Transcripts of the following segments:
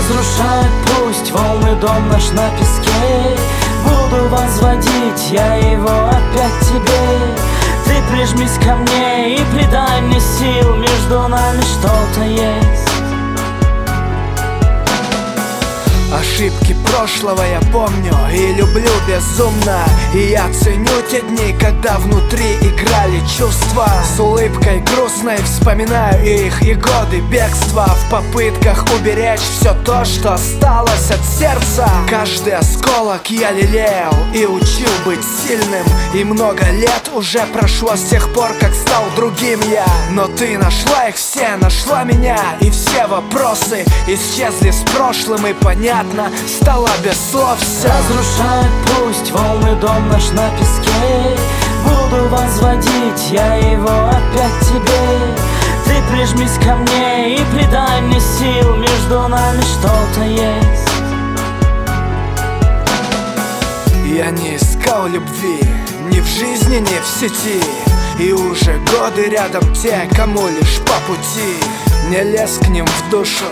Разрушает пусть волны дом наш на песке. Буду возводить я его опять тебе. Ты прижмись ко мне и придай мне сил Между нами что-то есть Ошибки прошлого я помню и люблю безумно. И я ценю те дни, когда внутри играли чувства. С улыбкой грустной вспоминаю их и годы бегства. В попытках уберечь все то, что осталось от сердца. Каждый осколок я лелеял и учил быть сильным. И много лет уже прошло с тех пор, как стал другим я. Но ты нашла их все, нашла меня. И все вопросы исчезли с прошлым и понятно понятно Стало без слов все Разрушает пусть волны дом наш на песке. Буду возводить я его опять тебе. Ты прижмись ко мне и придай мне сил Между нами что-то есть. Я не искал любви ни в жизни, ни в сети. И уже годы рядом те, кому лишь по пути. Не лез к ним в душу,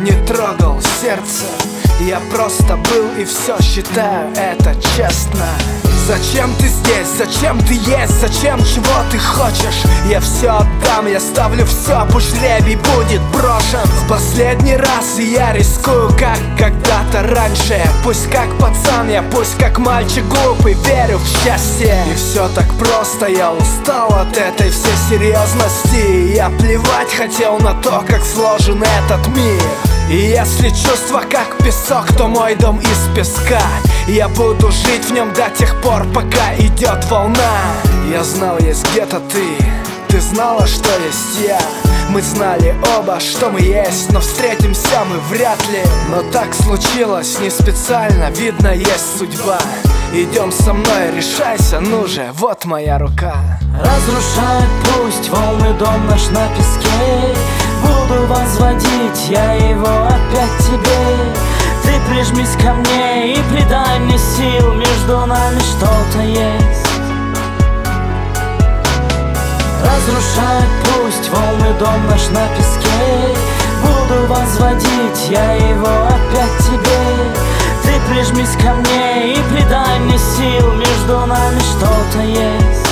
не трогал сердце я просто был и все считаю это честно. Зачем ты здесь? Зачем ты есть? Зачем? Чего ты хочешь? Я все отдам, я ставлю все, пусть жребий будет брошен. В последний раз я рискую, как когда-то раньше. Пусть как пацан я, пусть как мальчик глупый, верю в счастье. И все так просто, я устал от этой всей серьезности Я плевать хотел на то, как сложен этот мир и если чувства как песок, то мой дом из песка. Я буду жить в нем до тех пор, пока идет волна. Я знал, есть где-то ты, ты знала, что есть я. Мы знали оба, что мы есть, но встретимся мы вряд ли. Но так случилось, не специально, видно, есть судьба. Идем со мной, решайся, ну же, вот моя рука. Разрушает пусть волны дом наш на песке Буду возводить я его опять тебе. Ты прижмись ко мне и придай мне сил Между нами что-то есть. Разрушает пусть волны дом наш на песке. Буду возводить я его опять тебе. Ты прижмись ко мне и придай мне сил Между нами что-то есть